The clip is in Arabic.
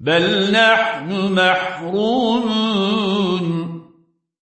بل نحن محرومون.